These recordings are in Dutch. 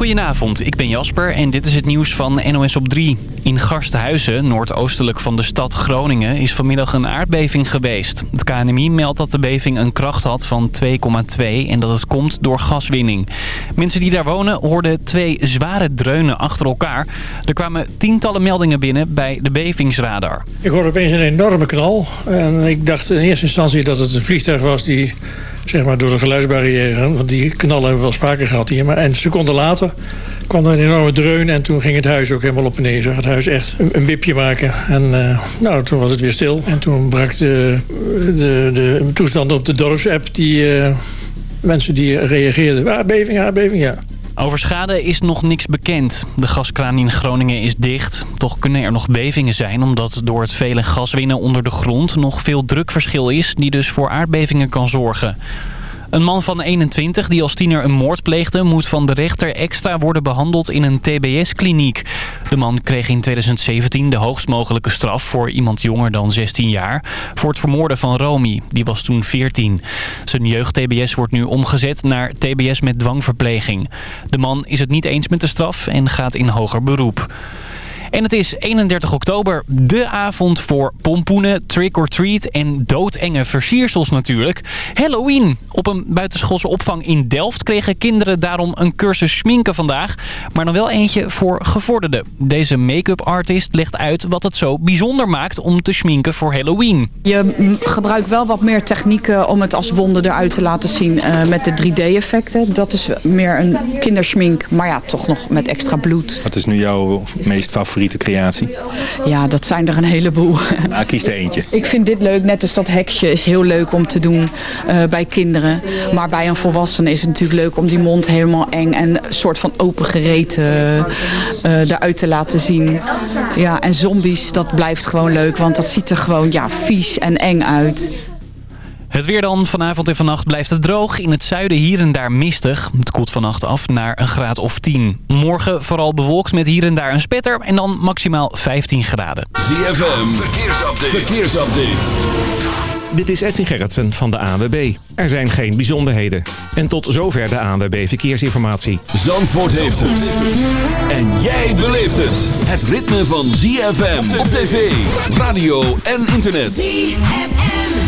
Goedenavond, ik ben Jasper en dit is het nieuws van NOS op 3. In Garsthuizen, noordoostelijk van de stad Groningen, is vanmiddag een aardbeving geweest. Het KNMI meldt dat de beving een kracht had van 2,2 en dat het komt door gaswinning. Mensen die daar wonen hoorden twee zware dreunen achter elkaar. Er kwamen tientallen meldingen binnen bij de bevingsradar. Ik hoorde opeens een enorme knal en ik dacht in eerste instantie dat het een vliegtuig was die zeg maar, door de geluidsbarrière. Want die knallen hebben we wel eens vaker gehad hier. Maar een seconde later kwam er een enorme dreun en toen ging het huis ook helemaal op en neer. Zag het huis echt een, wipje maken. En uh, nou, toen was het weer stil. En toen brak de, de, de toestand op de dorpsapp die uh, mensen die reageerden. Aardbeving, aardbeving, ja. Over schade is nog niks bekend. De gaskraan in Groningen is dicht. Toch kunnen er nog bevingen zijn omdat door het vele gaswinnen onder de grond nog veel drukverschil is die dus voor aardbevingen kan zorgen. Een man van 21 die als tiener een moord pleegde... moet van de rechter extra worden behandeld in een TBS-kliniek. De man kreeg in 2017 de hoogst mogelijke straf... voor iemand jonger dan 16 jaar... voor het vermoorden van Romy. Die was toen 14. Zijn jeugd-TBS wordt nu omgezet naar TBS met dwangverpleging. De man is het niet eens met de straf en gaat in hoger beroep. En het is 31 oktober, de avond voor pompoenen, trick-or-treat en doodenge versiersels natuurlijk. Halloween! Op een buitenschoolse opvang in Delft kregen kinderen daarom een cursus schminken vandaag. Maar dan wel eentje voor gevorderden. Deze make-up artist legt uit wat het zo bijzonder maakt om te schminken voor Halloween. Je gebruikt wel wat meer technieken om het als wonder eruit te laten zien uh, met de 3D-effecten. Dat is meer een kinderschmink, maar ja, toch nog met extra bloed. Wat is nu jouw meest favoriete creatie? Ja, dat zijn er een heleboel. Nou, kies er eentje. Ik vind dit leuk, net als dat heksje is heel leuk om te doen uh, bij kinderen. Maar bij een volwassene is het natuurlijk leuk om die mond helemaal eng en een soort van opengereten uh, uh, eruit te laten zien. Ja, en zombies, dat blijft gewoon leuk, want dat ziet er gewoon ja, vies en eng uit. Het weer dan. Vanavond en vannacht blijft het droog. In het zuiden hier en daar mistig. Het koelt vannacht af naar een graad of 10. Morgen vooral bewolkt met hier en daar een spetter. En dan maximaal 15 graden. ZFM. Verkeersupdate. Verkeersupdate. Dit is Edwin Gerritsen van de ANWB. Er zijn geen bijzonderheden. En tot zover de ANWB Verkeersinformatie. Zandvoort heeft het. En jij beleeft het. Het ritme van ZFM op tv, radio en internet. ZFM.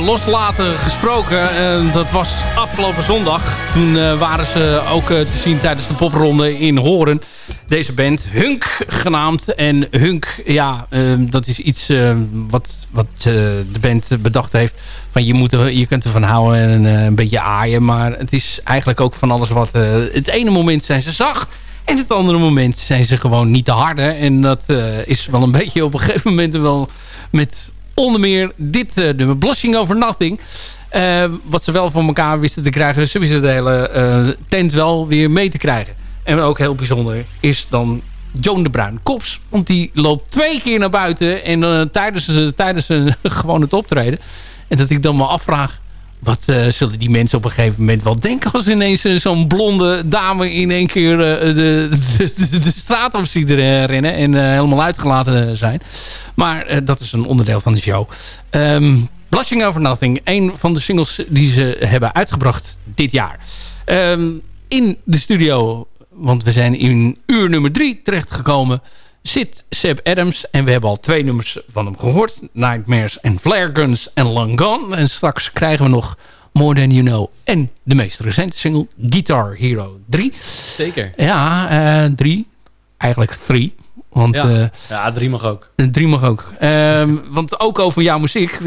Loslaten gesproken. dat was afgelopen zondag. Toen eh, waren ze ook eh, te zien tijdens de popronde in Horen. Deze band, Hunk genaamd. En Hunk, ja, eh, dat is iets eh, wat, wat eh, de band bedacht heeft. Van je, moet er, je kunt ervan houden en een beetje aaien. Maar het is eigenlijk ook van alles wat... het ene moment zijn ze zacht. En het andere moment zijn ze gewoon niet te harde. En dat is wel een beetje op een gegeven moment wel met onder meer dit uh, nummer. Blushing Over Nothing. Uh, wat ze wel van elkaar wisten te krijgen. Ze wisten de hele uh, tent wel weer mee te krijgen. En ook heel bijzonder is dan Joan de Bruin Kops. Want die loopt twee keer naar buiten. En tijdens, tijdens gewoon het optreden. En dat ik dan me afvraag. Wat uh, zullen die mensen op een gegeven moment wel denken... als ineens uh, zo'n blonde dame in één keer uh, de, de, straat op ziet rennen... en helemaal uitgelaten zijn. Maar dat is een onderdeel van de show. Um, Blushing Over Nothing. Een van de singles die ze hebben uitgebracht dit jaar. Um, in de studio, want we zijn in uur nummer drie terechtgekomen... zit Seb Adams. En we hebben al twee nummers van hem gehoord. Nightmares en Flare Guns en Long Gone. En straks krijgen we nog More Than You Know. En de meest recente single Guitar Hero 3. Zeker. Ja, uh, drie. Eigenlijk drie. Want, ja. Uh, ja, drie mag ook. Drie mag ook. Um, want ook over jouw muziek.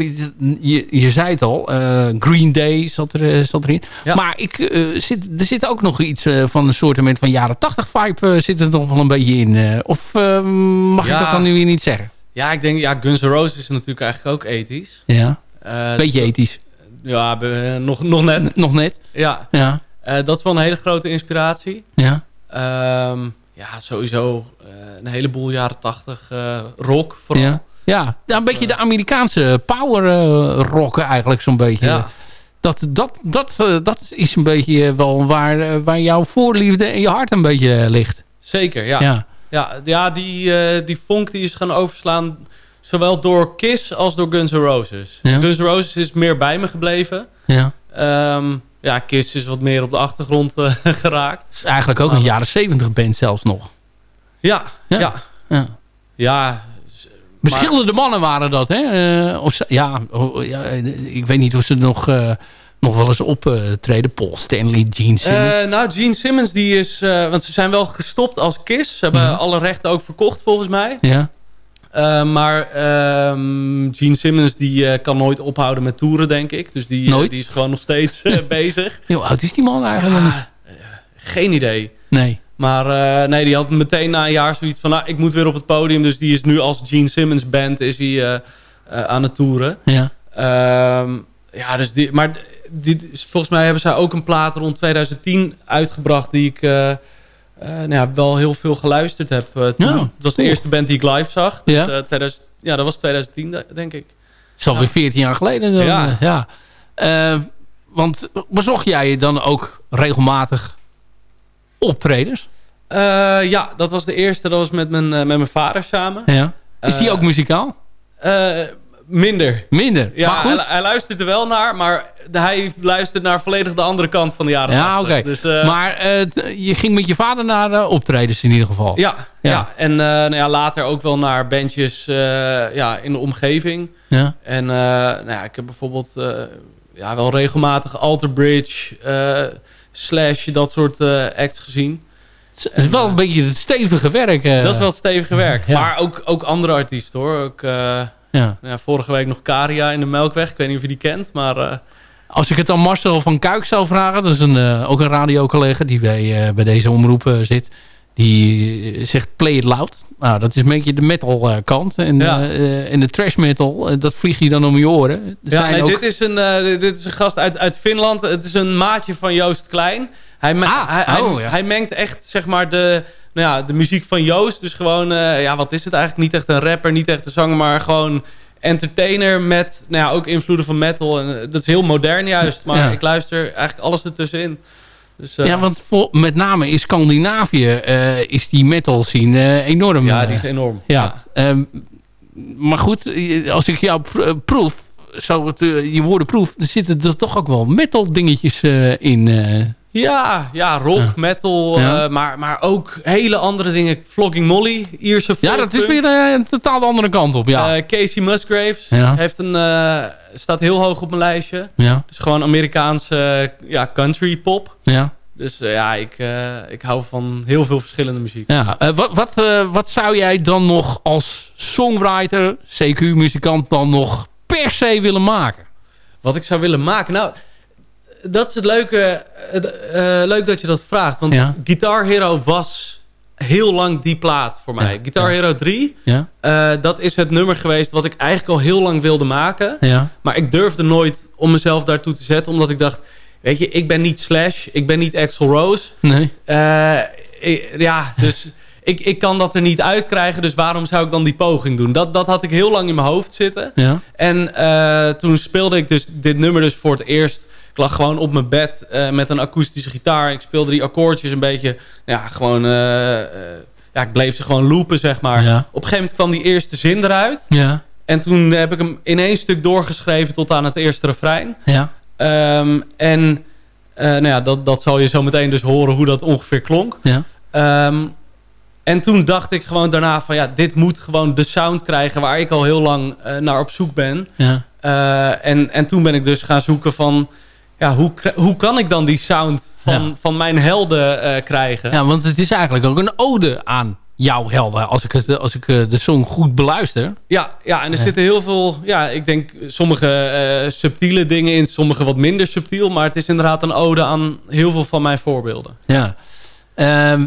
Je, je zei het al. Uh, Green Day zat, er, zat erin. Ja. Maar ik, zit, er zit ook nog iets van een soort van jaren 80 vibe zit er nog wel een beetje in. of mag ja. ik dat dan nu weer niet zeggen? Ja, ik denk, ja, Guns N' Roses is natuurlijk eigenlijk ook ethisch. Ja, beetje ethisch. Ja, nog, nog net. Nog net? Ja. ja. dat is wel een hele grote inspiratie. Ja. Um, ja, sowieso uh, een heleboel jaren tachtig uh, rock vooral. Ja, ja. een beetje de Amerikaanse power rocken eigenlijk zo'n beetje. Ja. Dat, dat, dat, dat is een beetje wel waar, waar jouw voorliefde en je hart een beetje ligt. Zeker, ja. Ja, ja, ja die, die funk die is gaan overslaan zowel door Kiss als door Guns N' Roses. Ja. Guns N' Roses is meer bij me gebleven. Ja. Um, ja, Kiss is wat meer op de achtergrond uh, geraakt. Het is eigenlijk ook een jaren 70 band zelfs nog. Ja, ja. Ja. ja. ja. Beschilderde mannen waren dat, hè? Uh, of, ja, oh, ja, ik weet niet of ze nog, uh, nog wel eens optreden. Paul Stanley, Gene Simmons. nou, Gene Simmons, die is... want ze zijn wel gestopt als Kiss. Ze hebben Mhm. alle rechten ook verkocht, volgens mij. Ja. Uh, maar um, Gene Simmons die uh, kan nooit ophouden met toeren, denk ik. Dus die? Uh, die is gewoon nog steeds bezig. Hoe oud is die man eigenlijk? Ja, geen idee. Nee. Maar nee, die had meteen na een jaar zoiets van... Nou, ik moet weer op het podium. Dus die is nu als Gene Simmons band is hij, aan het toeren. Ja. Um, ja, dus die, maar die, volgens mij hebben zij ook een plaat rond 2010 uitgebracht... die ik... Uh, nou ja, wel heel veel geluisterd heb. Uh, toen. Ja, dat was de cool. eerste band die ik live zag. Dus, Ja. uh, 2000, ja, dat was 2010, denk ik. Is alweer 14 jaar geleden. Dan, Ja. ja. ja. Want bezocht jij dan ook regelmatig optredens? Ja, dat was de eerste. Dat was met mijn, met mijn vader samen. Ja. Is die Eh, ook muzikaal? Minder. Minder. Ja, maar goed. Hij, hij luistert er wel naar, maar hij luistert naar volledig de andere kant van de jaren Ja, 80. oké. Dus, uh, maar uh, je ging met je vader naar uh, optredens in ieder geval. Ja, ja. Ja. en nou ja, later ook wel naar bandjes ja, in de omgeving. Ja. En nou ja, ik heb bijvoorbeeld ja, wel regelmatig Alter Bridge, Slash, dat soort acts gezien. Het is wel een beetje het stevige werk. Dat is wel het stevige werk. Ja. Maar ook, ook andere artiesten hoor. Ook, ja. ja, vorige week nog Karia in de Melkweg. Ik weet niet of je die kent, maar... Uh, Als ik het aan Marcel van Kuik zou vragen... dat is een, uh, ook een radiocollega die bij, uh, bij deze omroep zit... die zegt play it loud. Nou, dat is een beetje de metal kant. En, Ja. en de trash metal, dat vlieg je dan om je oren. Er ja, zijn nee, ook... dit, is een, dit is een gast uit, uit Finland. Het is een maatje van Joost Klein. Hij, me Ah, hij, oh, hij, ja. hij mengt echt zeg maar de, nou ja, de muziek van Joost. Dus gewoon, uh, ja, wat is het eigenlijk? Niet echt een rapper, niet echt een zanger, maar gewoon entertainer met nou ja, ook invloeden van metal. En, uh, dat is heel modern juist, maar Ja. ik luister eigenlijk alles ertussenin. Dus, uh, Ja, want voor, met name in Scandinavië eh, is die metal scene eh, enorm. ja, eh, die is enorm. ja. Ehm, maar goed, als ik jou pro- proef, zo het, eh, je woorden proef, er zitten er toch ook wel metal dingetjes eh, in. Ja, ja rock, Ja. metal, Ja. eh, maar, maar ook hele andere dingen. Flogging Molly, Ierse Ja, dat is weer eh, een totaal andere kant op, ja. Eh, Casey Musgraves Ja. heeft een, staat heel hoog op mijn lijstje. ja, Dus gewoon Amerikaanse ja, country pop. ja. Dus ja, ik, ik hou van heel veel verschillende muziek. ja. Wat, wat, wat zou jij dan nog als songwriter, CQ-muzikant, dan nog per se willen maken? Wat ik zou willen maken? Nou, dat is het leuke. Het, eh, leuk dat je dat vraagt. Want Ja. Guitar Hero was heel lang die plaat voor mij. Ja, Guitar ja. Hero 3, Ja, eh, dat is het nummer geweest wat ik eigenlijk al heel lang wilde maken. Maar ik durfde nooit om mezelf daartoe te zetten. Omdat ik dacht, weet je, ik ben niet Slash. Ik ben niet Axl Rose. nee. Eh, ik- ja, dus ik, ik kan dat er niet uitkrijgen. Dus waarom zou ik dan die poging doen? Dat, dat had ik heel lang in mijn hoofd zitten. Ja, En toen speelde ik dus dit nummer dus voor het eerst. Ik lag gewoon op mijn bed eh, met een akoestische gitaar. Ik speelde die akkoordjes een beetje. Ja, gewoon... eh, eh, ja, ik bleef ze gewoon loopen, zeg maar. Ja. Op een gegeven moment kwam die eerste zin eruit. ja, En toen heb ik hem in één stuk doorgeschreven tot aan het eerste refrein. ja. Ehm, en nou ja, dat, dat zal je zo meteen dus horen hoe dat ongeveer klonk. ja. Ehm, en toen dacht ik gewoon daarna van ja, dit moet gewoon de sound krijgen waar ik al heel lang naar op zoek ben. ja. En, en toen ben ik dus gaan zoeken van ja, hoe, hoe kan ik dan die sound van, Ja. van mijn helden eh, krijgen? Ja, want het is eigenlijk ook een ode aan jouw helden. Als ik, het, als ik eh, de song goed beluister. Ja, ja en er Ja. zitten heel veel, ja, ik denk sommige eh, subtiele dingen in, sommige wat minder subtiel. Maar het is inderdaad een ode aan heel veel van mijn voorbeelden. Ja. Ehm,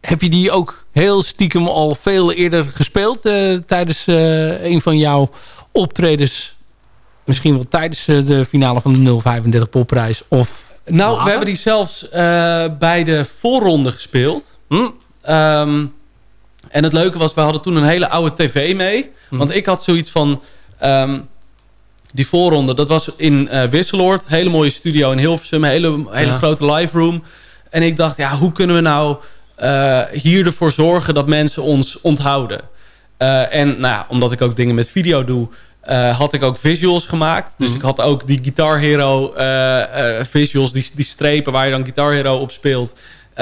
heb je die ook heel stiekem al veel eerder gespeeld tijdens een van jouw optredens? Misschien wel tijdens eh, de finale van de 035 popprijs of Nou, later? we hebben die zelfs eh, bij de voorronde gespeeld. Hm? Ehm, en het leuke was, we hadden toen een hele oude tv mee. Hm. Want ik had zoiets van... ehm, die voorronde, dat was in eh Wisseloord. Hele mooie studio in Hilversum. Hele, hele Ja. grote live room. En ik dacht, ja, hoe kunnen we nou eh, hier ervoor zorgen dat mensen ons onthouden? En nou ja, omdat ik ook dingen met video doe... eh, had ik ook visuals gemaakt. Dus Mhm. ik had ook die Guitar Hero eh, eh, visuals, die, die strepen waar je dan Guitar Hero op speelt.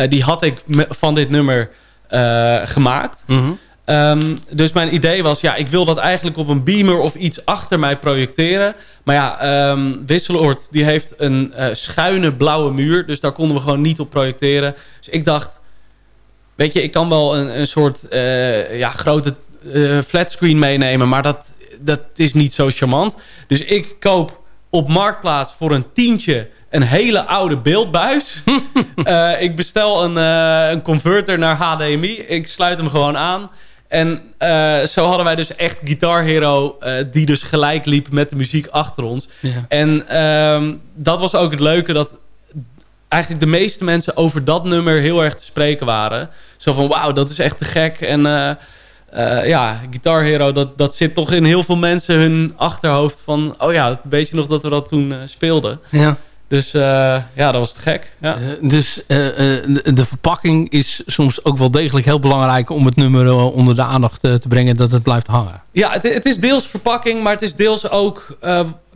die had ik van dit nummer gemaakt. Mhm. Ehm, dus mijn idee was, ja, ik wil dat eigenlijk op een beamer of iets achter mij projecteren. Maar ja, ehm Wisseloord die heeft een eh, schuine blauwe muur. Dus daar konden we gewoon niet op projecteren. Dus ik dacht, weet je, ik kan wel een, een soort ja, grote flatscreen meenemen. Maar dat, dat is niet zo charmant. Dus ik koop op Marktplaats voor een tientje een hele oude beeldbuis. Eh, ik bestel een, eh, een converter naar HDMI. Ik sluit hem gewoon aan. En eh, zo hadden wij dus echt Guitar Hero... die dus gelijk liep met de muziek achter ons. Ja. En ehm, dat was ook het leuke... dat eigenlijk de meeste mensen over dat nummer heel erg te spreken waren. Zo van, wauw, dat is echt te gek. En eh, ja, Guitar Hero, dat, dat zit toch in heel veel mensen hun achterhoofd van... oh ja, weet je nog dat we dat toen eh, speelden? Ja. Dus eh, ja, dat was te gek. Ja. Dus de, verpakking is soms ook wel degelijk heel belangrijk... om het nummer onder de aandacht te brengen dat het blijft hangen. Ja, het, het is deels verpakking, maar het is deels ook...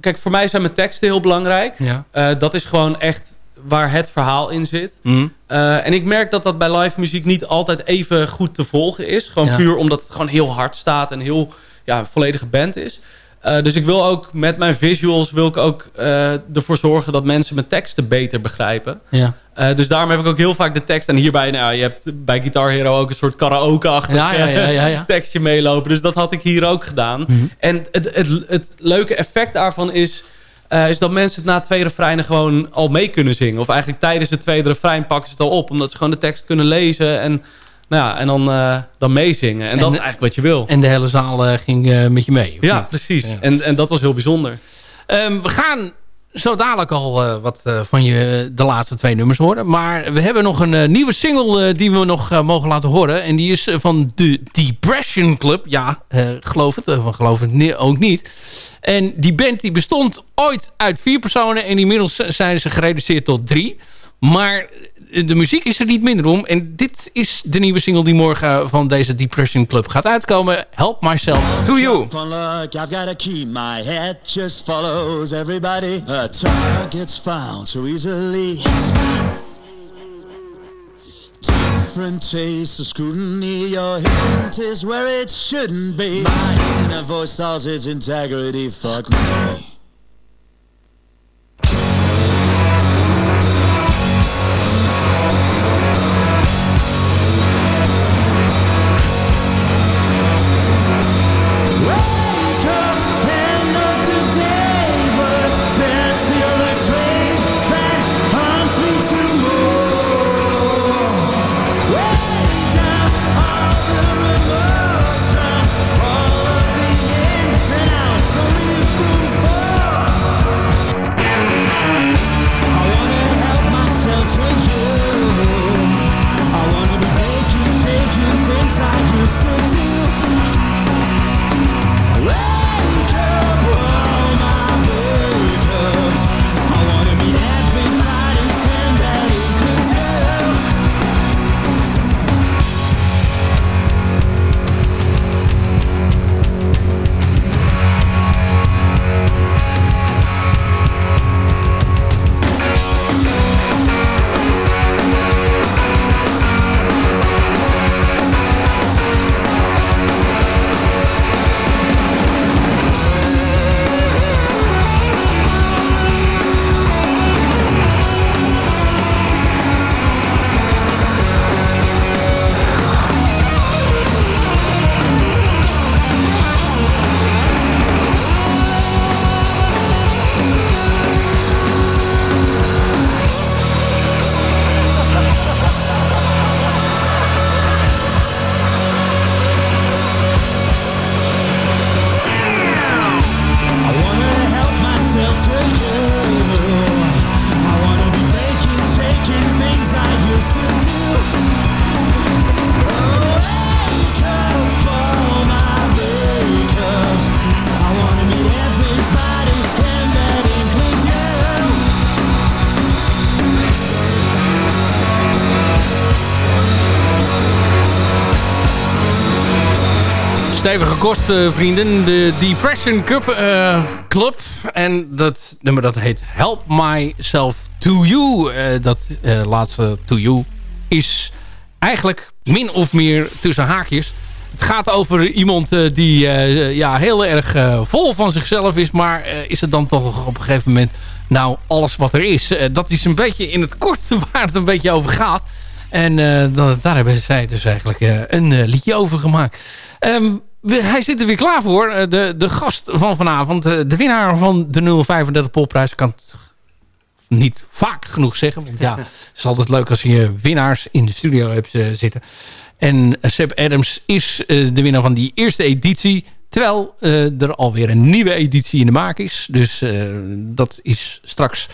kijk, voor mij zijn mijn teksten heel belangrijk. Ja. Dat is gewoon echt waar het verhaal in zit. Mhm. Eh, en ik merk dat dat bij live muziek niet altijd even goed te volgen is. Gewoon Ja. puur omdat het gewoon heel hard staat en heel ja, volledige band is. Eh, dus ik wil ook met mijn visuals wil ik ook eh, ervoor zorgen dat mensen mijn teksten beter begrijpen. Ja. Dus daarom heb ik ook heel vaak de tekst. En hierbij, nou, je hebt bij Guitar Hero ook een soort karaoke-achtig Ja, ja, ja, ja, ja. tekstje meelopen. Dus dat had ik hier ook gedaan. Mhm. En het, het, het leuke effect daarvan is, eh, is dat mensen het na twee refreinen gewoon al mee kunnen zingen. Of eigenlijk tijdens het tweede refrein pakken ze het al op. Omdat ze gewoon de tekst kunnen lezen en, nou ja, en dan, eh, dan meezingen. En, En dat is eigenlijk wat je wil. En de hele zaal eh, ging met je mee. ja, niet? precies. Ja. En, en dat was heel bijzonder. Ehm, we gaan zo dadelijk al eh, wat eh, van je de laatste twee nummers horen. Maar we hebben nog een eh, nieuwe single eh, die we nog eh, mogen laten horen. En die is eh, van de Depression Club. Ja, eh, geloof het. of geloof het ook niet. En die band die bestond ooit uit vier personen. En inmiddels zijn ze gereduceerd tot drie. Maar de muziek is er niet minder om. En dit is de nieuwe single die morgen van deze Depression Club gaat uitkomen. Help Myself to You. Luck, I've got a key. My head just follows everybody. A target's found so easily. Different tastes of scrutiny. Your hint is where it shouldn't be. My inner voice tells its integrity. Fuck me. Stevige kost, eh, vrienden. De Depression Cup eh, Club. En dat nummer dat heet Help Myself to You. Eh, dat laatste to you is eigenlijk min of meer tussen haakjes. Het gaat over iemand die ja, heel erg vol van zichzelf is. Maar is het dan toch op een gegeven moment nou alles wat er is? dat is een beetje in het kort waar het een beetje over gaat. En daar hebben zij dus eigenlijk een liedje over gemaakt. Um, hij zit er weer klaar voor. Eh, de, de gast van vanavond. Eh, de winnaar van de 035 Popprijs. Ik kan het niet vaak genoeg zeggen. Want ja, het is altijd leuk als je winnaars in de studio hebt eh, zitten. En Seb Adams is de winnaar van die eerste editie. Terwijl er alweer een nieuwe editie in de maak is. Dus dat is straks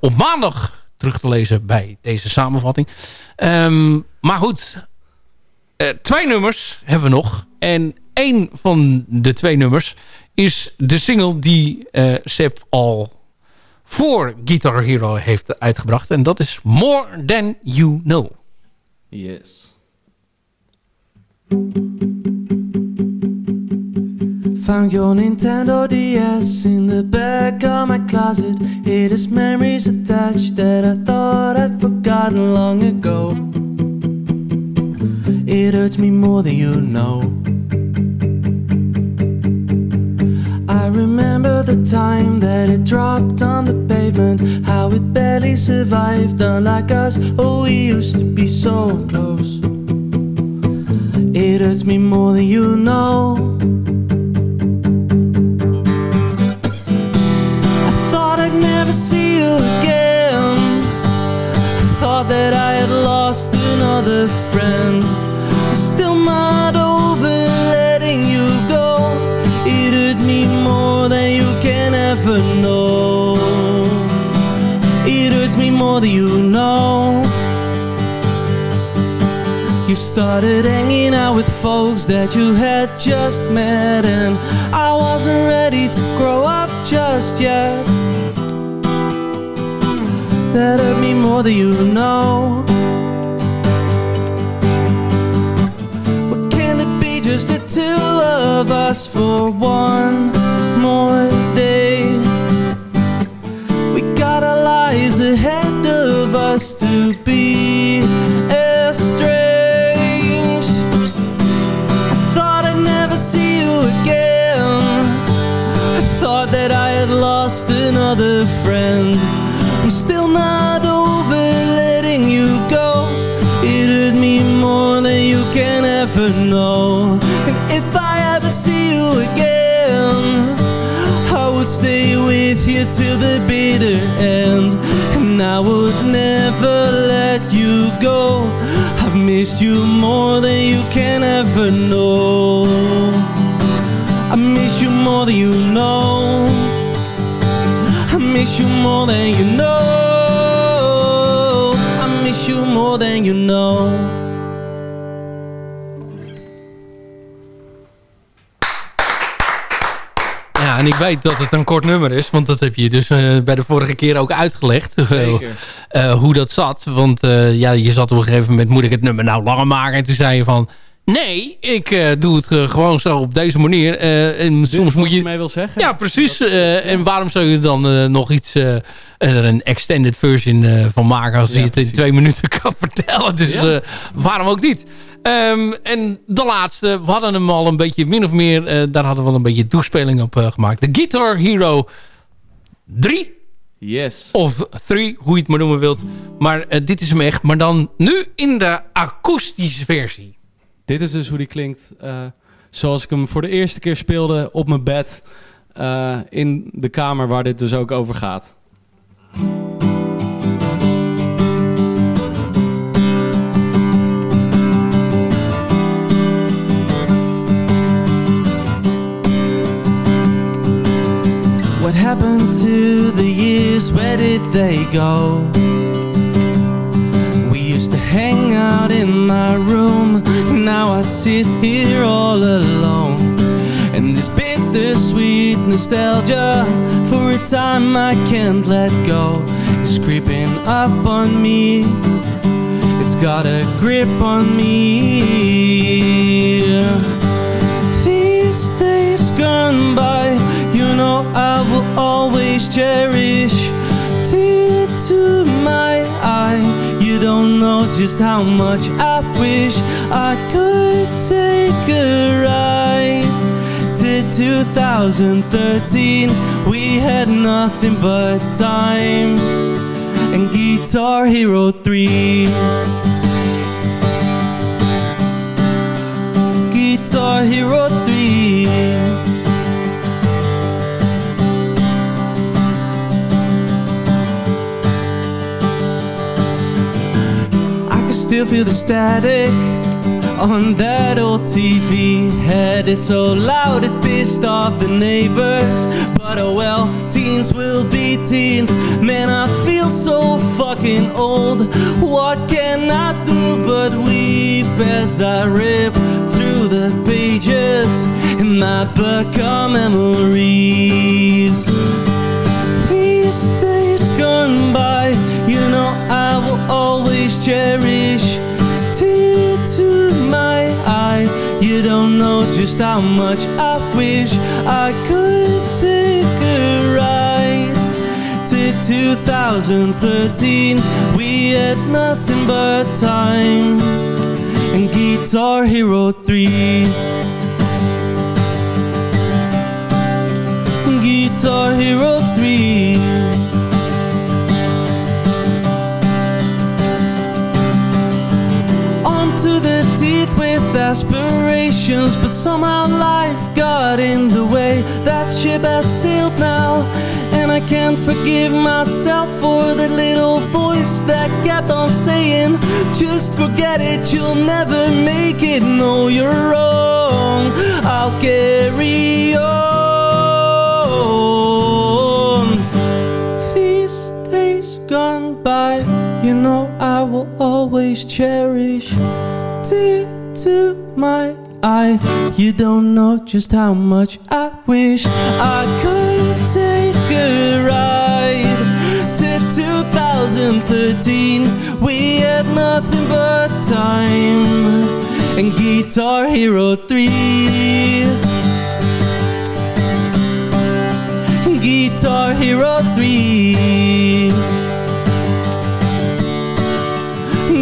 op maandag terug te lezen bij deze samenvatting. Um, maar goed, twee nummers hebben we nog. En één van de twee nummers is de single die uh, Seb al voor Guitar Hero heeft uitgebracht. En dat is More Than You Know. Yes. Found your Nintendo DS in the back of my closet. It has memories attached that I thought I'd forgotten long ago. It hurts me more than you know. I remember the time that it dropped on the pavement, how it barely survived, unlike us. Oh, we used to be so close. It hurts me more than you know. I thought I'd never see you again. I Thought that I had lost another friend still not over letting you go. It hurt me more than you can ever know. It hurts me more than you know. You started hanging out with folks that you had just met And I wasn't ready to grow up just yet. That hurt me more than you know. Of us for one more day. We got our lives ahead of us to be estranged. I thought I'd never see you again. I thought that I had lost another friend. I'm still not over letting you go. It hurt me more than you can ever know. You till the bitter end. And I would never let you go. I've missed you more than you can ever know. I miss you more than you know. I miss you more than you know. I miss you more than you know. Ik weet dat het een kort nummer is. Want dat heb je dus eh, bij de vorige keer ook uitgelegd. Zeker. Eh, hoe dat zat. Want eh, ja, je zat op een gegeven moment... Moet ik het nummer nou langer maken? En toen zei je van... Nee, ik eh, doe het eh, gewoon zo op deze manier. Eh, en soms moet je... mij wil zeggen? Ja, precies. Eh, en waarom zou je dan eh, nog iets... eh, er een extended version eh, van maken... als je het in twee minuten kan vertellen. Dus Ja. eh, waarom ook niet? Ehm, en de laatste, we hadden hem al een beetje min of meer... eh, daar hadden we al een beetje toespeling op eh, gemaakt. De Guitar Hero 3 Yes. of 3, hoe je het maar noemen wilt. Maar eh, dit is hem echt. Maar dan nu in de akoestische versie. Dit is dus hoe die klinkt. zoals ik hem voor de eerste keer speelde op mijn bed. in de kamer waar dit dus ook over gaat. What happened to the years? Where did they go? We used to hang out in my room. Now I sit here all alone. And this bittersweet nostalgia for a time I can't let go is creeping up on me. It's got a grip on me. Just how much I wish I could take a ride. To 2013, we had nothing but time and Guitar Hero 3. Guitar Hero 3 still feel the static on that old TV Had it so loud it pissed off the neighbors. But oh well, teens will be teens. Man, I feel so fucking old. What can I do but weep as I rip through the pages And I become memories? These days gone by You know I will always cherish don't know just how much I wish I could take a ride To 2013 We had nothing but time And Guitar Hero 3 Guitar Hero 3 aspirations But somehow life got in the way. That ship has sailed now And I can't forgive myself for the little voice That kept on saying Just forget it, you'll never make it. No, you're wrong. I'll carry on. These days gone by You know I will always cherish Tear to my eye. You don't know just how much I wish I could take a ride To 2013 We had nothing but time And Guitar Hero 3 Guitar Hero 3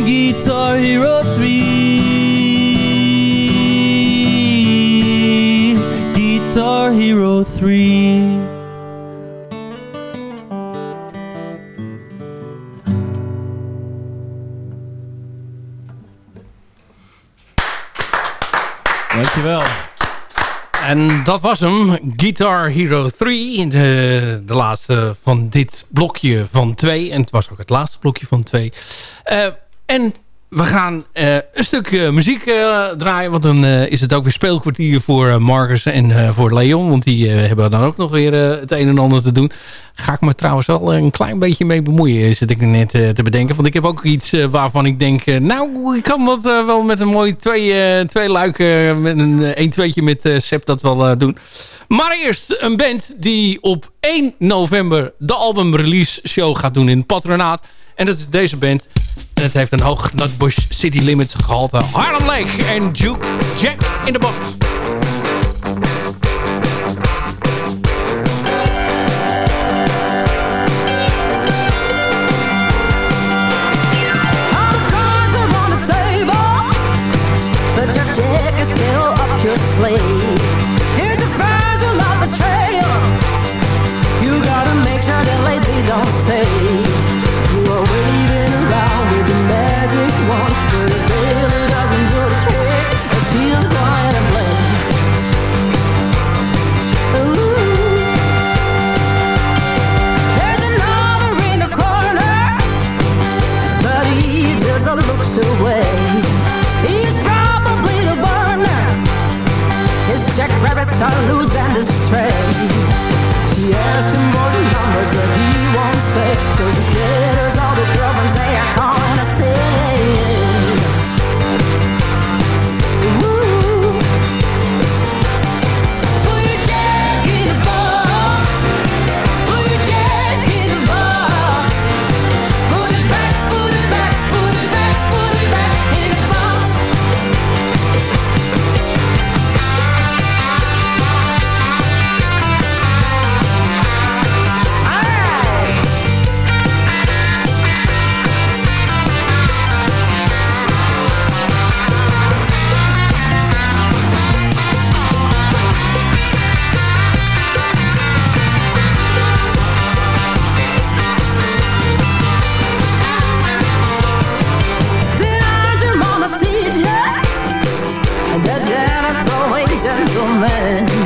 Guitar Hero 3 Guitar Hero 3 Dankjewel. En dat was hem. Guitar Hero 3. De, de laatste van dit blokje van twee. En het was ook het laatste blokje van twee. Eh, en we gaan eh, een stuk eh, muziek eh, draaien. Want dan is het ook weer speelkwartier voor Marcus en voor Leon. Want die hebben dan ook nog weer het een en ander te doen. Ga ik me trouwens wel een klein beetje mee bemoeien. Zit ik net te bedenken. Want ik heb ook iets waarvan ik denk... nou, ik kan dat wel met een mooi twee, twee luiken... met een eh, een tweetje met Sepp dat wel doen. Maar eerst een band die op 1 november... de album release show gaat doen in patronaat. En dat is deze band. Het heeft een hoog Nutbush City Limits gehalte. Harlem Lake en Juke Jack in de box. Check is still up your sleeve. Jackrabbits are loose and astray. She asked him for the numbers, but he won't say. So she gathers woman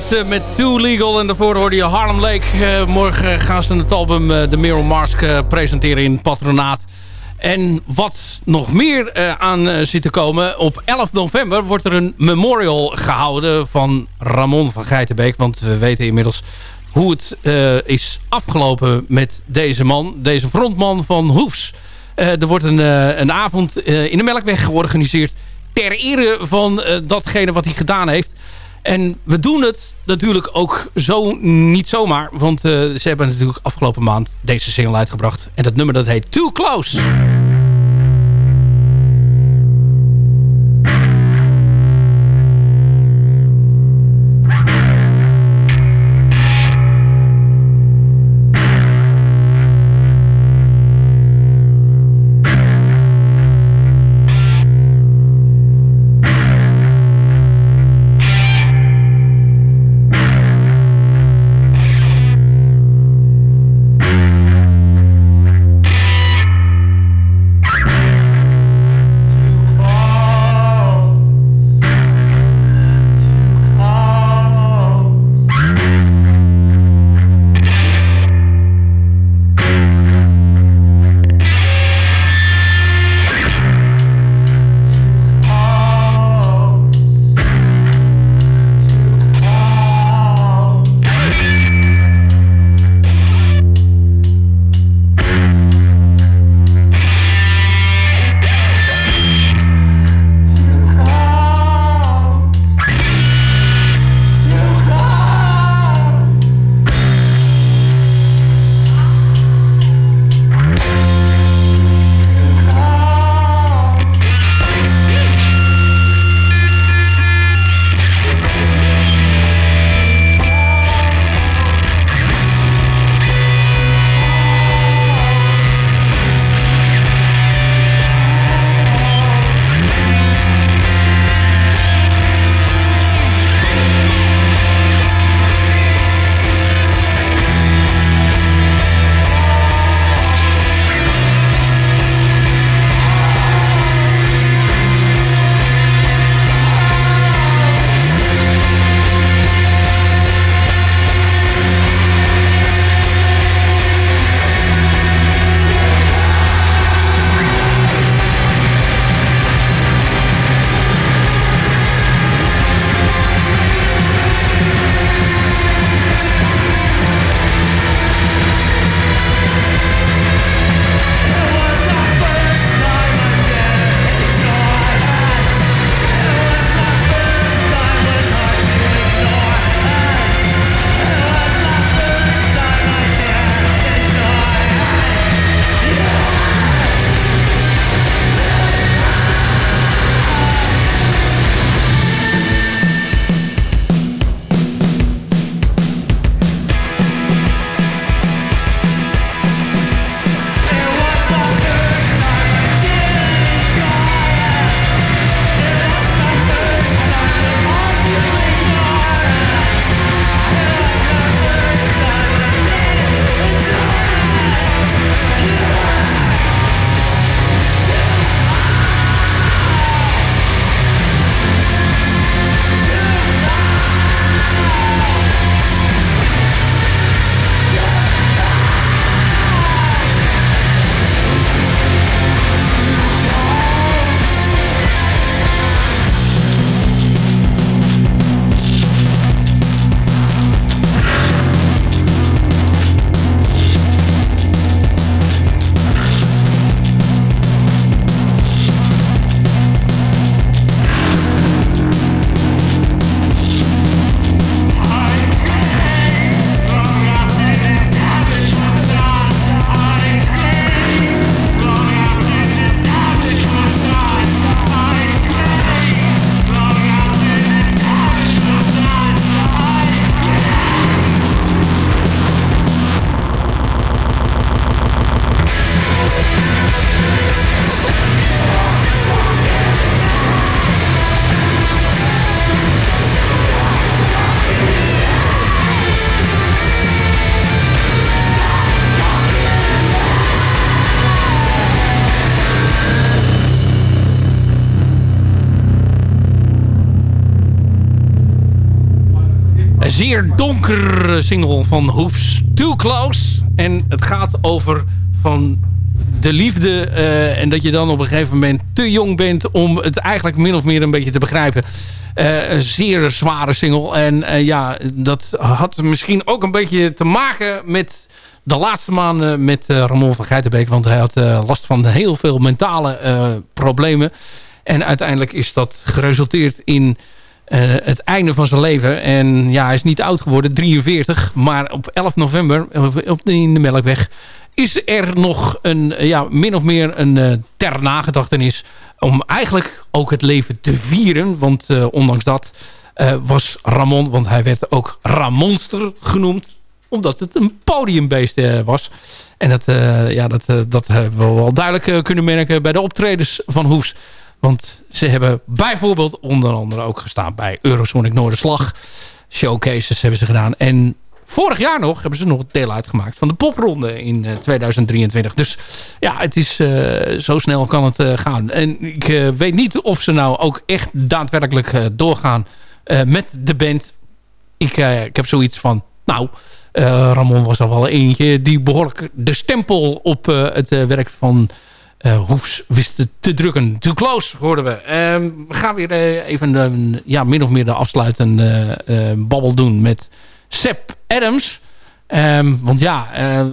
dit eh, met Too Legal. En daarvoor hoorde je Harlem Lake. Eh, morgen gaan ze het album eh, The Mirror Mask presenteren in patronaat. En wat nog meer aan zit te komen. Op 11 november wordt er een memorial gehouden van Ramon van Geitenbeek. Want we weten inmiddels hoe het is afgelopen met deze man. Deze frontman van Hoefs. Er wordt een, een avond in de Melkweg georganiseerd. Ter ere van datgene wat hij gedaan heeft. En we doen het natuurlijk ook zo niet zomaar. Want eh, ze hebben natuurlijk afgelopen maand deze single uitgebracht. En dat nummer dat heet Too Close. Single van Hoofs Too Close. En het gaat over van de liefde. eh, en dat je dan op een gegeven moment te jong bent om het eigenlijk min of meer een beetje te begrijpen. Eh, een zeer zware single. En eh, ja, dat had misschien ook een beetje te maken met de laatste maanden met Ramon van Geitenbeek. Want hij had last van heel veel mentale problemen. En uiteindelijk is dat geresulteerd in het einde van zijn leven. En ja, hij is niet oud geworden, 43. Maar op 11 november, eh, op, in de Melkweg... is er nog een, eh, ja, min of meer een eh, ter nagedachtenis... om eigenlijk ook het leven te vieren. Want eh, ondanks dat eh, was Ramon... want hij werd ook Ramonster genoemd omdat het een podiumbeest eh, was. En dat, eh, ja, dat, eh, dat hebben we wel duidelijk eh, kunnen merken bij de optredens van Hoefs. Want ze hebben bijvoorbeeld onder andere ook gestaan bij Eurosonic Noorderslag. Showcases hebben ze gedaan. En vorig jaar nog hebben ze nog deel uitgemaakt van de popronde in eh, 2023. Dus ja, het is eh, zo snel kan het eh, gaan. En ik eh, weet niet of ze nou ook echt daadwerkelijk eh, doorgaan eh, met de band. Ik, eh, ik heb zoiets van, nou, eh, Ramon was al wel eentje die behoorlijk de stempel op eh, het eh, werk van eh Hoefs wist te, te drukken. Too close hoorden we. Ehm, we gaan weer eh, even een, ja, min of meer de afsluitende eh, eh, babbel doen met Seb Adams. Ehm, want ja, eh,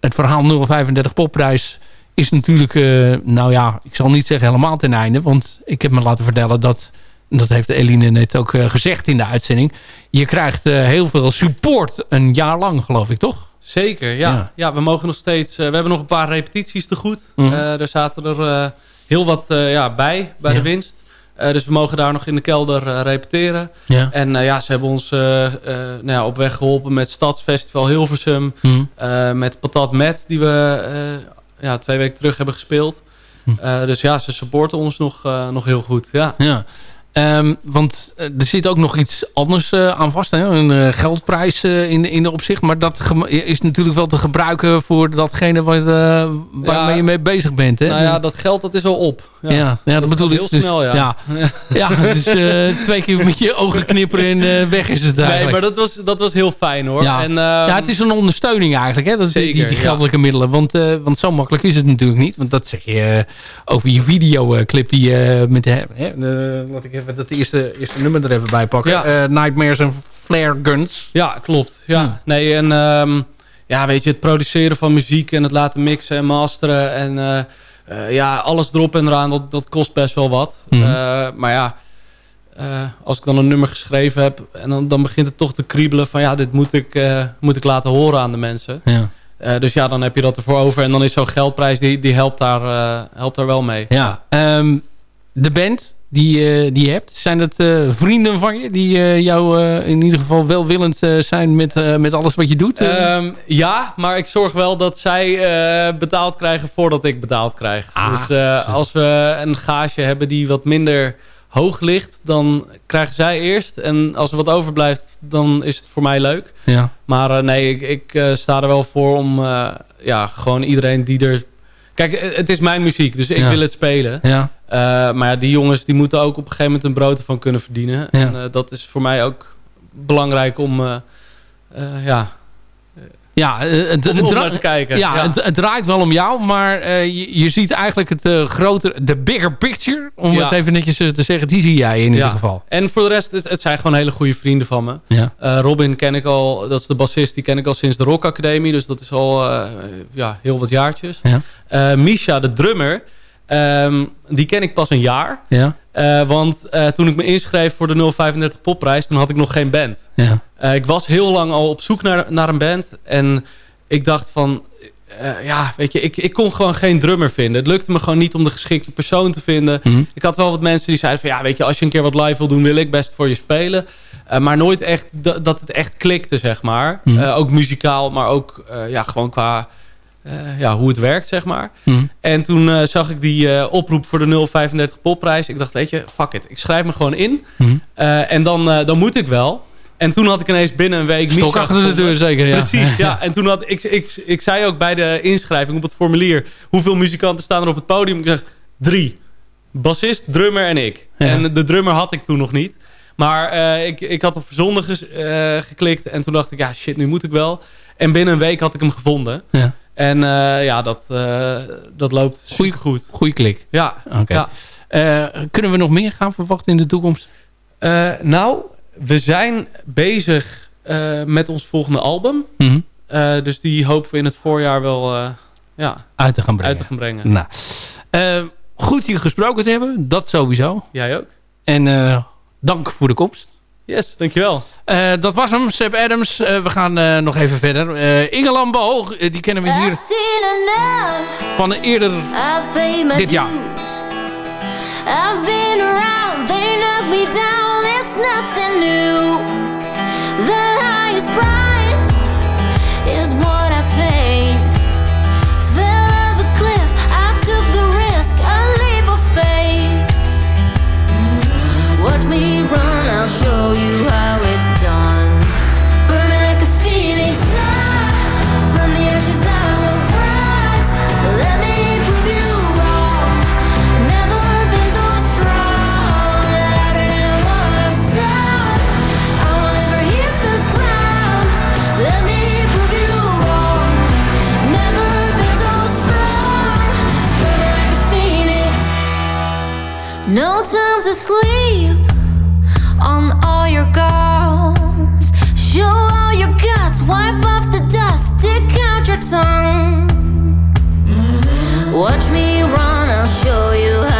het, verhaal 035 popprijs is natuurlijk, eh, nou ja, ik zal niet zeggen helemaal ten einde. Want ik heb me laten vertellen dat, dat heeft Eline net ook eh, gezegd in de uitzending. Je krijgt eh, heel veel support een jaar lang, geloof ik, toch? Zeker, ja. Ja. ja. we mogen nog steeds... eh, we hebben nog een paar repetities te goed. Mhm. Eh, er zaten er eh, heel wat ja, bij, bij Ja. de winst. Dus we mogen daar nog in de kelder repeteren. Ja. En eh, ja, ze hebben ons nou ja, op weg geholpen met Stadsfestival Hilversum. Mhm. met Patat Met, die we ja, twee weken terug hebben gespeeld. Eh, dus ja, ze supporten ons nog, nog heel goed. Ja. Ja. Ehm, want eh, er zit ook nog iets anders eh, aan vast. Hè? Een eh, geldprijs in, in de opzicht. Maar dat is natuurlijk wel te gebruiken voor datgene wat, waarmee Ja. je mee bezig bent. Hè? Nou ja, dat geld dat is al op. Ja, ja, dat, bedoel ik. heel Dus- snel, ja. Ja, ja dus twee keer met je ogen knipperen en weg is het Nee, eigenlijk. maar dat was, dat was heel fijn hoor. Ja. En, ehm, ja, het is een ondersteuning eigenlijk, hè? Dat die, die, geldelijke middelen. Want, want zo makkelijk is het natuurlijk niet. Want dat zeg je over je videoclip die je met... Eh, laat ik even dat eerste, eerste nummer er even bij pakken. Ja. Eh, Nightmares and Flare Guns. Ja, klopt. Ja. Nee, en ehm, ja, weet je, het produceren van muziek en het laten mixen en masteren en eh, eh, ja, alles erop en eraan, dat, dat kost best wel wat. Eh, maar ja, als ik dan een nummer geschreven heb en dan, dan begint het toch te kriebelen van ja, dit moet ik, moet ik laten horen aan de mensen. Ja. Dus ja, dan heb je dat ervoor over en dan is zo'n geldprijs, die, die helpt, daar, helpt daar wel mee. Ja, ehm, de band die, eh, die je hebt, zijn dat eh, vrienden van je die eh, jou in ieder geval welwillend zijn met, met alles wat je doet? eh? Ehm, ja, maar ik zorg wel dat zij betaald krijgen voordat ik betaald krijg. Ah, dus als we een gage hebben die wat minder hoog ligt, dan krijgen zij eerst. En als er wat overblijft, dan is het voor mij leuk. ja. Maar nee, ik, ik sta er wel voor om ja, gewoon iedereen die er... Kijk, eh, het is mijn muziek, dus ik Ja. wil het spelen. Ja. Eh, maar die jongens die moeten ook op een gegeven moment een brood ervan kunnen verdienen. Ja. En eh, dat is voor mij ook belangrijk om... ja, Ja, eh, het, om, te kijken. ja, Het, het draait wel om jou, maar eh, je, je ziet eigenlijk het eh grotere, de bigger picture, om Ja. het even netjes te zeggen, die zie jij in ieder Ja. geval. En voor de rest, het, het zijn gewoon hele goede vrienden van me. Robin ken ik al, dat is de bassist, die ken ik al sinds de Rock Academie. Dus dat is al ja, heel wat jaartjes. Ja. Misha, de drummer, ehm, die ken ik pas een jaar. Ja. Eh, want eh, toen ik me inschreef voor de 035 popprijs, toen had ik nog geen band. Ja. Eh, ik was heel lang al op zoek naar, naar een band. En ik dacht van... ja, weet je, ik, ik kon gewoon geen drummer vinden. Het lukte me gewoon niet om de geschikte persoon te vinden. Mhm. Ik had wel wat mensen die zeiden van... Ja, weet je, als je een keer wat live wil doen... wil ik best voor je spelen. Maar nooit echt da- dat het echt klikte, zeg maar. Mhm. Ook muzikaal, maar ook ja, gewoon qua... Eh, ja, hoe het werkt, zeg maar. Mhm. En toen eh, zag ik die eh, oproep voor de 035 popprijs. Ik dacht, weet je, fuck it. Ik schrijf me gewoon in. Mhm. En dan, dan moet ik wel. En toen had ik ineens binnen een week... Stok achter de deur zeker, ja. Precies, ja. En toen had ik, ik, ik zei ook bij de inschrijving op het formulier... hoeveel muzikanten staan er op het podium? Ik zeg, drie. Bassist, drummer en ik. En de drummer had ik toen nog niet. Maar ik, ik had op zondag geklikt en toen dacht ik, ja shit, nu moet ik wel. En binnen een week had ik hem gevonden. Ja. En eh, ja, dat, eh, dat loopt goed, goed. Goeie klik. Ja. Okay. Eh, kunnen we nog meer gaan verwachten in de toekomst? nou, we zijn bezig met ons volgende album. Mhm. Dus die hopen we in het voorjaar wel ja, uit te gaan brengen. Te gaan brengen. Nou, goed hier gesproken te hebben, dat sowieso. Jij ook. En dank voor de komst. Yes, dankjewel. Uh, dat was hem, Seb Adams. Uh, we gaan uh, nog even verder. Inge Lambo, die kennen we hier van eerder dit jaar. I've been around, they knock me down, it's nothing new. The highest price. No time to sleep on all your goals. Show all your guts, wipe off the dust, stick out your tongue. Watch me run, I'll show you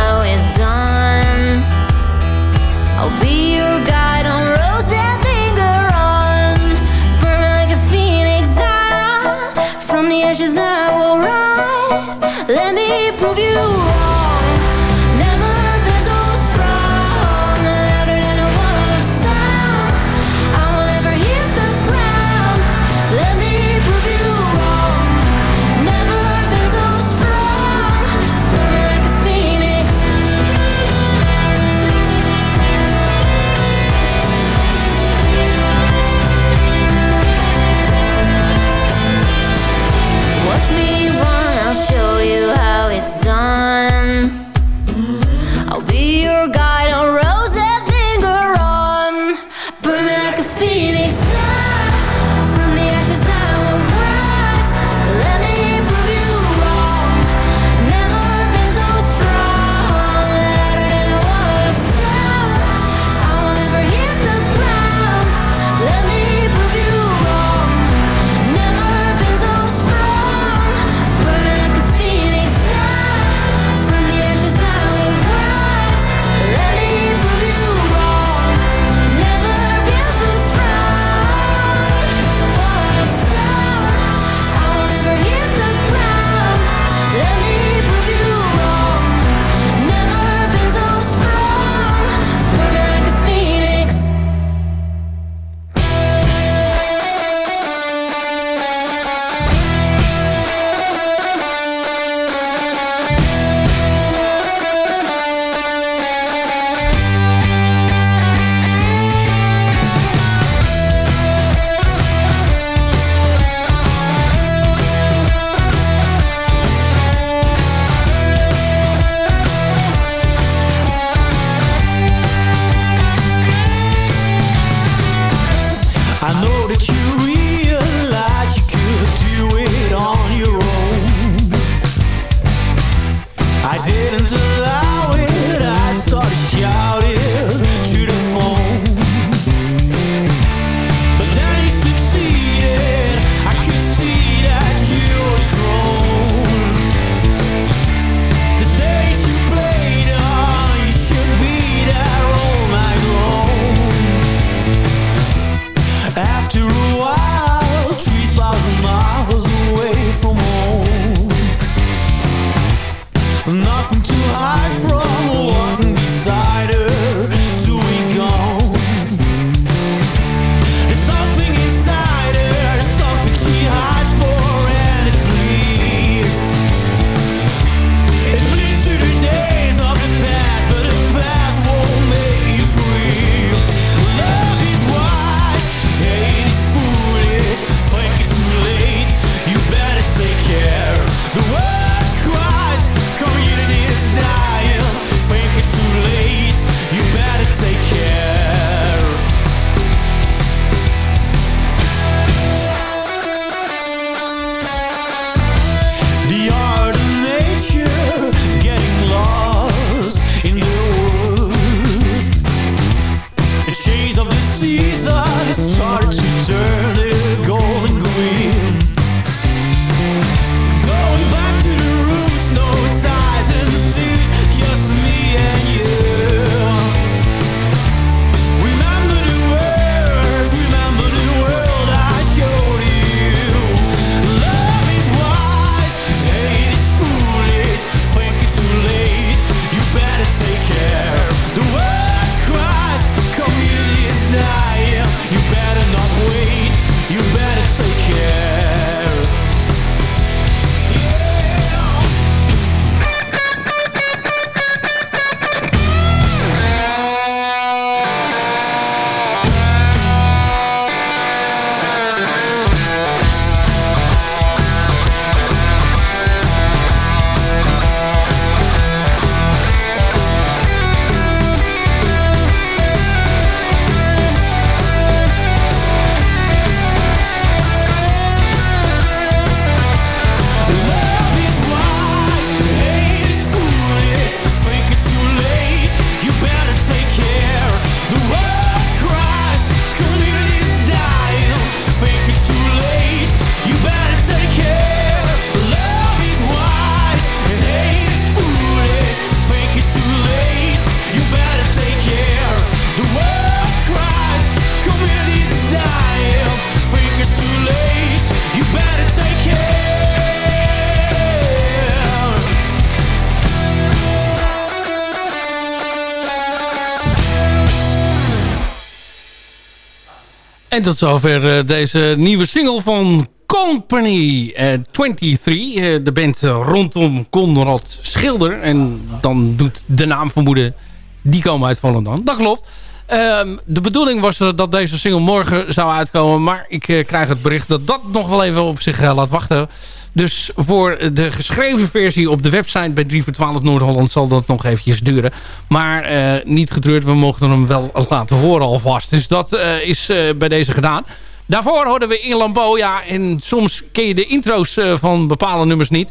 tot zover uh, deze nieuwe single van Company uh, 23. Uh, de band rondom Conrad Schilder. En dan doet de naam vermoeden, die komen uit Volendam. Dat klopt. Um, de bedoeling was dat deze single morgen zou uitkomen. Maar ik krijg het bericht dat dat nog wel even op zich laat wachten. Dus voor de geschreven versie op de website bij 3 voor 12 Noord-Holland zal dat nog eventjes duren. Maar uh, niet getreurd, we mochten hem wel laten horen alvast. Dus dat is bij deze gedaan. Daarvoor hoorden we in Lambeau, ja, en soms ken je de intro's van bepaalde nummers niet.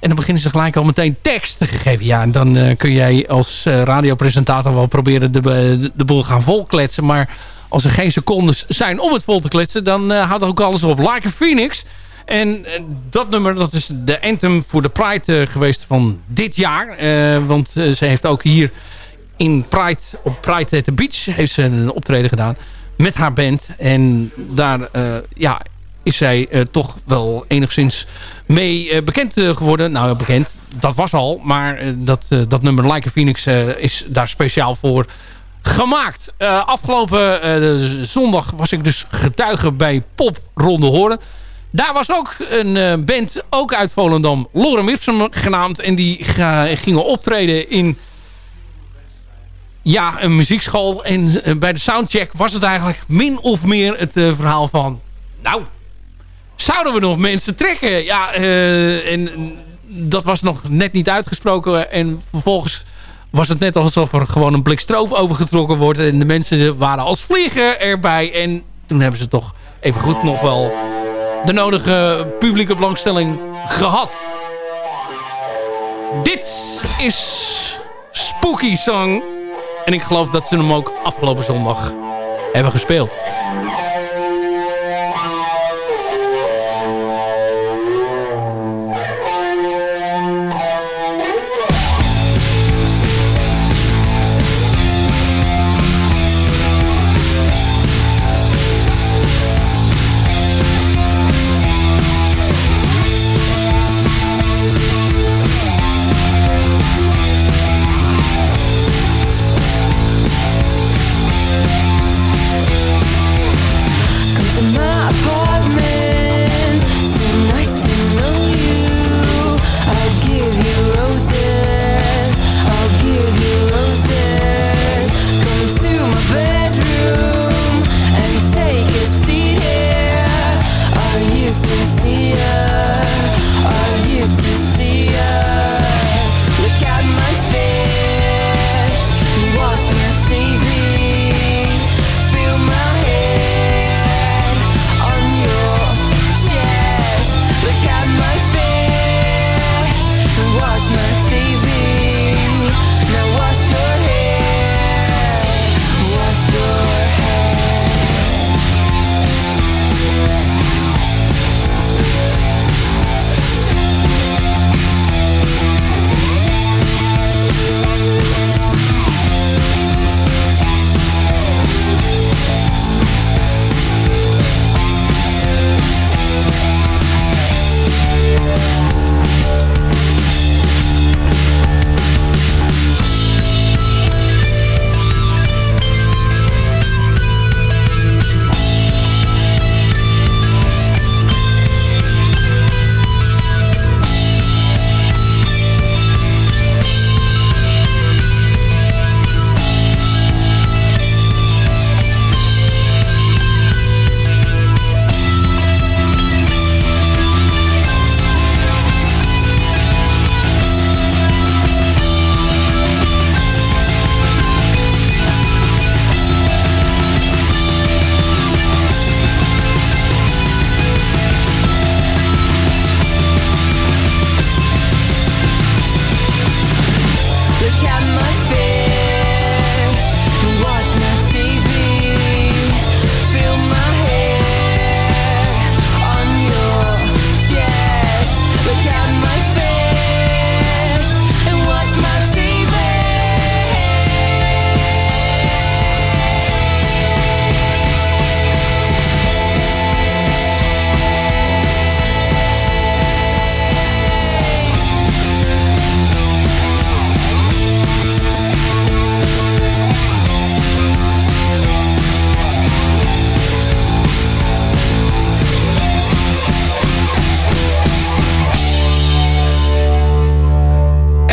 En dan beginnen ze gelijk al meteen tekst te geven. Ja, en dan kun jij als radiopresentator wel proberen de, de, de boel gaan volkletsen. Maar als er geen secondes zijn om het vol te kletsen... dan houdt ook alles op. Like a Phoenix. En dat nummer, dat is de anthem voor de Pride geweest van dit jaar. want ze heeft ook hier in Pride, op Pride at the Beach... heeft ze een optreden gedaan met haar band. En daar, ja is zij toch wel enigszins mee bekend geworden. Nou, bekend, dat was al. Maar dat, dat nummer Like a Phoenix is daar speciaal voor gemaakt. afgelopen zondag was ik dus getuige bij Pop Ronde Horen. Daar was ook een band, ook uit Volendam, Lorem Ipsum genaamd. En die gingen optreden in ja, een muziekschool. En bij de soundcheck was het eigenlijk min of meer het verhaal van... Nou, zouden we nog mensen trekken? Ja, en dat was nog net niet uitgesproken. En vervolgens was het net alsof er gewoon een blik stroop overgetrokken wordt. En de mensen waren als vliegen erbij. En toen hebben ze toch even goed nog wel de nodige publieke belangstelling gehad. Dit is Spooky Song. En ik geloof dat ze hem ook afgelopen zondag hebben gespeeld.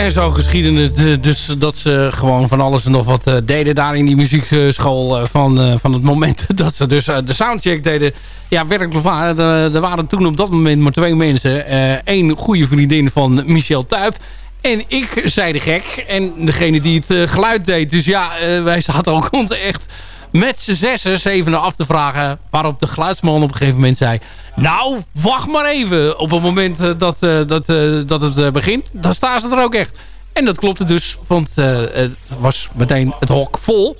En zo geschiedenis. De- Dus dat ze gewoon van alles en nog wat eh, deden daar in die muziekschool. eh, van, eh, van het moment dat ze dus de soundcheck deden. Ja, werkelijk waar. Er, waren toen op dat moment maar twee mensen. Eén goede vriendin van Michel Tuip. En ik zei de gek. En degene die het geluid deed. Dus ja, wij zaten ook ons echt met z'n zessen even af te vragen. Waarop de geluidsman op een gegeven moment zei... Nou, wacht maar even. Op het moment eh, dat, eh, dat, eh, dat het begint, dan staan ze er ook echt. En dat klopte dus, want het was meteen het hok vol.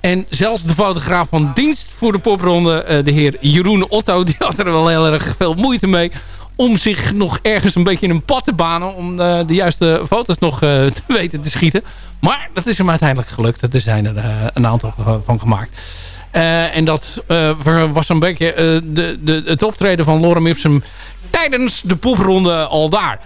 En zelfs de fotograaf van dienst voor de popronde, de heer Jeroen Otto... die had er wel heel erg veel moeite mee om zich nog ergens een beetje in een pad te banen... om eh, de juiste foto's nog eh, te weten te schieten. Maar dat is hem uiteindelijk gelukt. Er zijn er eh, een aantal van gemaakt. En dat was een beetje de, de, het optreden van Lorem Ipsum tijdens de popronde al daar.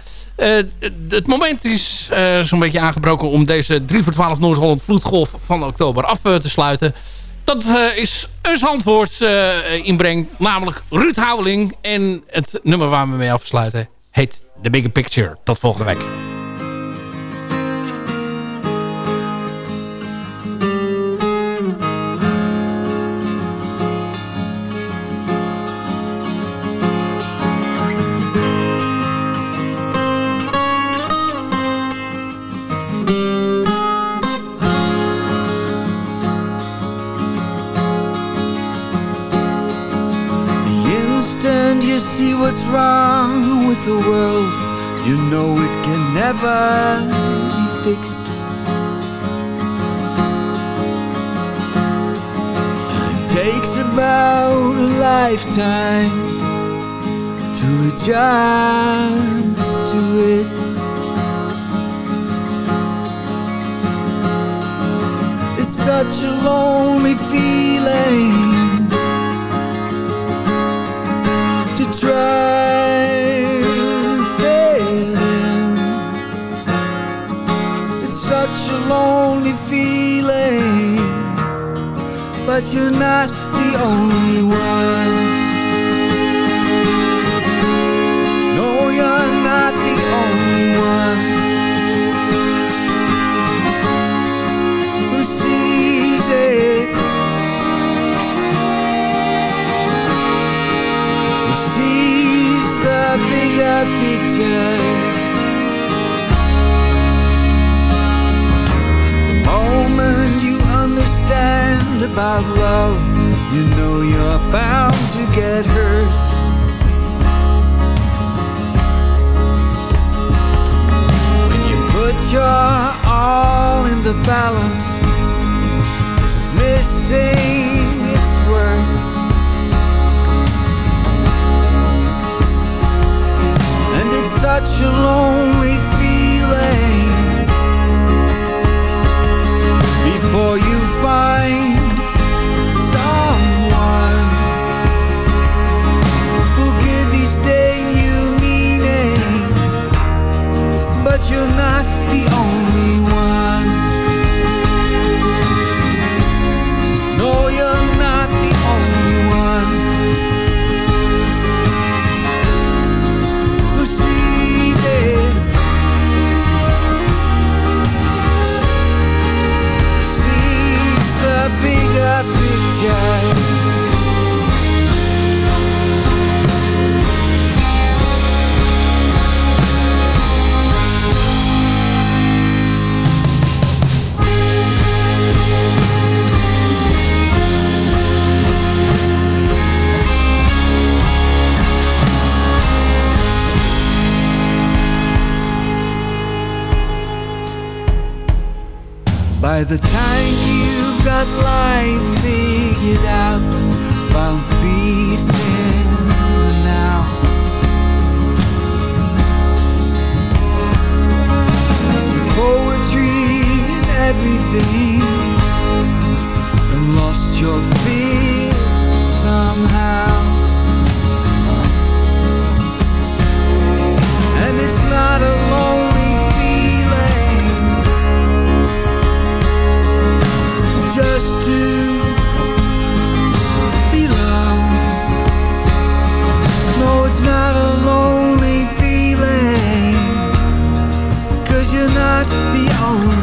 Het moment is zo'n beetje aangebroken om deze 3 voor 12 Noord-Holland vloedgolf van oktober af te sluiten. Dat eh, is een antwoord eh inbreng, namelijk Ruud Houweling. En het nummer waar we mee afsluiten heet The Bigger Picture. Tot volgende week. Wrong with the world, you know it can never be fixed. It takes about a lifetime to adjust to it. It's such a lonely feeling try and. It's such a lonely feeling, but you're not the only one. By the time you've got life figured out, found peace in the now. Some poetry in everything, and lost your fear somehow. the only